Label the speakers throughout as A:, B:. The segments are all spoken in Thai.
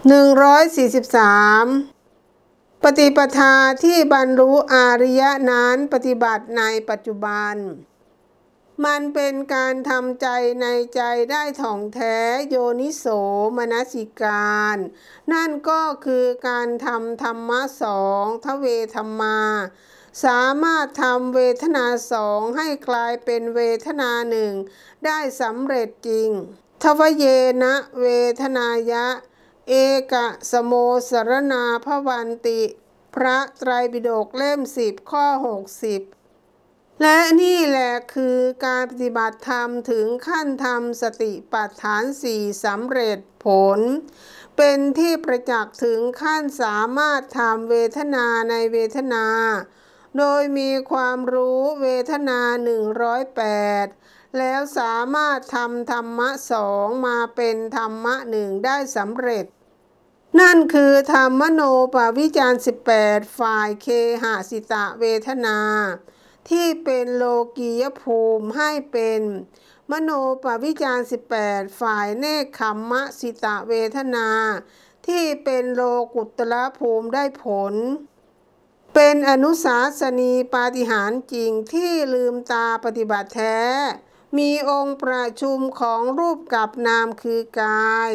A: 143 ปฏิปทาที่บรรลุอาริยนั้นปฏิบัติในปัจจุบัน มันเป็นการทำใจในใจได้ถ่องแท้โยนิโสมนสิการ นั่นก็คือการทำธรรมะสองทเวธรรมาสามารถทำเวทนาสองให้กลายเป็นเวทนาหนึ่งได้สำเร็จจริง ทวเยนะเวทนายะ เอกะสโมสรณาพวันติ พระไตรปิฎกเล่มสิบข้อหกสิบและนี่แหละคือการปฏิบัติธรรมถึงขั้นทำสติปัฏฐานสี่สำเร็จผล เป็นที่ประจักษ์ถึงขั้นสามารถทำเวทนาในเวทนา โดยมีความรู้เวทนา 108แล้วสามารถทำธรรมะสองมาเป็นธรรมะหนึ่งได้สำเร็จ นั่นคือธรรมโนปวิจาร18ฝ่ายเคหสิตะเวทนา ที่เป็นโลกียภูมิให้เป็น มโนปวิจาร18ฝ่ายเนคขมมะสิตะเวทนา ที่เป็นโลกุตละภูมิได้ผล เป็นอนุสาสนีปาฏิหาริย์จริงที่ลืมตาปฏิบัติแท้ มีองค์ประชุมของรูปกับนามคือกาย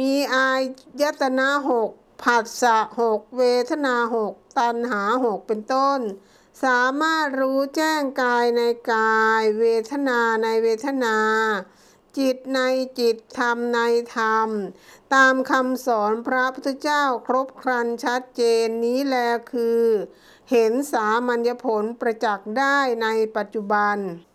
A: มีอายตนะหกผัสสะหกเวทนาหกตัณหาหกเป็นต้น สามารถรู้แจ้งกายในกาย เวทนาในเวทนา จิตในจิตธรรมในธรรม ตามคำสอนพระพุทธเจ้าครบครันชัดเจนนี้แลคือ เห็นสามัญญผลประจักษ์ได้ในปัจจุบัน